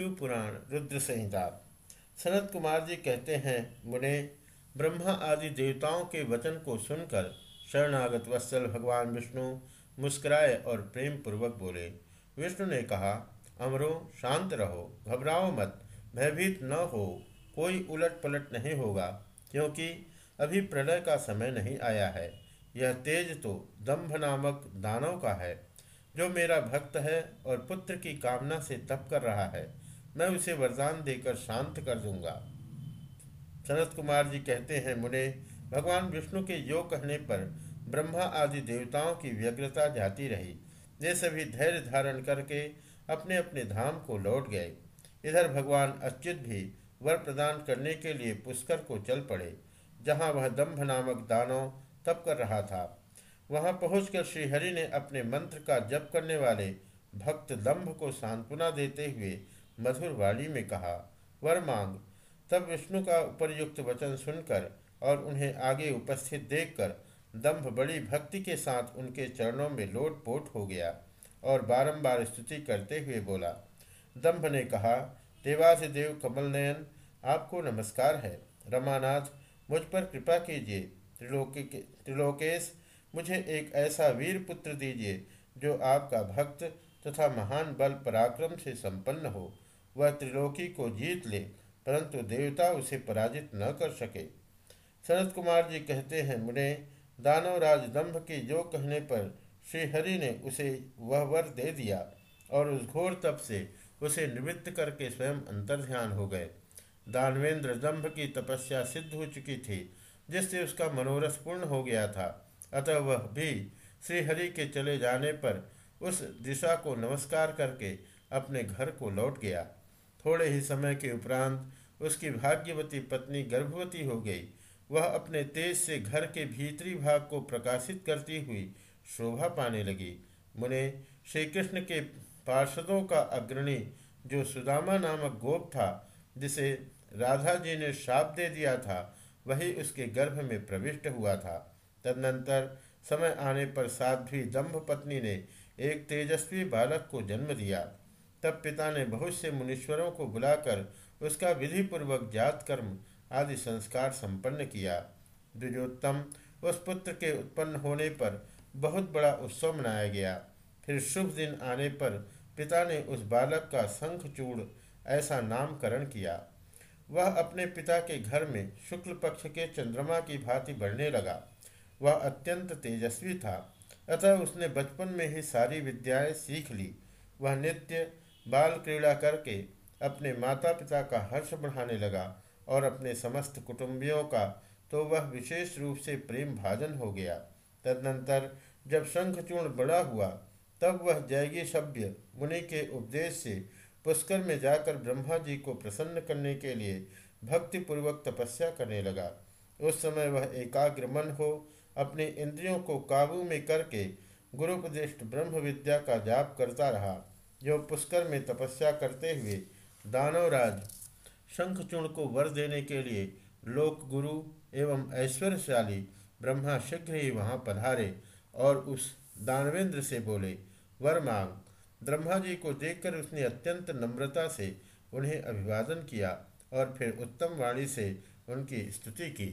शिव पुराण रुद्र संहिता सनत कुमार जी कहते हैं, मुने, ब्रह्मा आदि देवताओं के वचन को सुनकर शरणागत वत्सल भगवान विष्णु मुस्कुराए और प्रेम पूर्वक बोले। विष्णु ने कहा, अमरो, शांत रहो, घबराओ मत, भयभीत न हो, कोई उलट पलट नहीं होगा, क्योंकि अभी प्रलय का समय नहीं आया है। यह तेज तो दम्भ नामक दानव का है, जो मेरा भक्त है और पुत्र की कामना से तप कर रहा है। मैं उसे वरदान देकर शांत कर दूँगा। सनत कुमार जी कहते हैं, मुने, भगवान विष्णु के योग कहने पर ब्रह्मा आदि देवताओं की व्यग्रता जाती रही। वे सभी धैर्य धारण करके अपने अपने धाम को लौट गए। इधर भगवान अच्युत भी वर प्रदान करने के लिए पुष्कर को चल पड़े, जहाँ वह दम्भ नामक दानव तप कर रहा था। वहाँ पहुंचकर श्रीहरि ने अपने मंत्र का जप करने वाले भक्त दम्भ को सांत्वना देते हुए मधुर वाणी में कहा, वर मांग। तब विष्णु का उपरयुक्त वचन सुनकर और उन्हें आगे उपस्थित देखकर दम्भ बड़ी भक्ति के साथ उनके चरणों में लोट पोट हो गया और बारंबार स्तुति करते हुए बोला, दम्भ ने कहा देवाधिदेव कमल नयन, आपको नमस्कार है। रमानाथ, मुझ पर कृपा कीजिए। त्रिलोके त्रिलोकेश, मुझे एक ऐसा वीर पुत्र दीजिए जो आपका भक्त तथा महान बल पराक्रम से संपन्न हो। वह त्रिलोकी को जीत ले, परंतु देवता उसे पराजित न कर सके। शरद कुमार जी कहते हैं, मुने दानवराज दम्भ के जो कहने पर श्रीहरि ने उसे वह वर दे दिया, और उस घोर तप से उसे निवृत्त करके स्वयं अंतर्ध्यान हो गए। दानवेंद्र दम्भ की तपस्या सिद्ध हो चुकी थी, जिससे उसका मनोरथ पूर्ण हो गया था। अतः वह भी श्रीहरि के चले जाने पर उस दिशा को नमस्कार करके अपने घर को लौट गया। थोड़े ही समय के उपरांत उसकी भाग्यवती पत्नी गर्भवती हो गई। वह अपने तेज से घर के भीतरी भाग को प्रकाशित करती हुई शोभा पाने लगी। मुने श्री कृष्ण के पार्षदों का अग्रणी जो सुदामा नामक गोप था, जिसे राधा जी ने शाप दे दिया था, वही उसके गर्भ में प्रविष्ट हुआ था। तदनंतर समय आने पर साध्वी दम्भ पत्नी ने एक तेजस्वी बालक को जन्म दिया। तब पिता ने बहुत से मुनीश्वरों को बुलाकर उसका विधि पूर्वक जात कर्म आदि संस्कार संपन्न किया। द्विजोत्तम उस पुत्र के उत्पन्न होने पर बहुत बड़ा उत्सव मनाया गया। फिर शुभ दिन आने पर पिता ने उस बालक का शंखचूड़ ऐसा नामकरण किया। वह अपने पिता के घर में शुक्ल पक्ष के चंद्रमा की भांति बढ़ने लगा। वह अत्यंत तेजस्वी था। अतः उसने बचपन में ही सारी विद्याएँ सीख ली। वह नित्य बाल क्रीड़ा करके अपने माता पिता का हर्ष बढ़ाने लगा और अपने समस्त कुटुंबियों का तो वह विशेष रूप से प्रेम भाजन हो गया। तदनंतर जब शंखचूर्ण बड़ा हुआ, तब वह जैगी सभ्य मुनि के उपदेश से पुष्कर में जाकर ब्रह्मा जी को प्रसन्न करने के लिए भक्तिपूर्वक तपस्या करने लगा। उस समय वह एकाग्र मन हो अपने इंद्रियों को काबू में करके गुरुपदिष्ट ब्रह्म विद्या का जाप करता रहा। जो पुष्कर में तपस्या करते हुए दानवराज शंखचूर्ण को वर देने के लिए लोक गुरु एवं ऐश्वर्यशाली ब्रह्मा शीघ्र ही वहाँ पधारे और उस दानवेंद्र से बोले, वर मांग। ब्रह्मा जी को देखकर उसने अत्यंत नम्रता से उन्हें अभिवादन किया और फिर उत्तम वाणी से उनकी स्तुति की।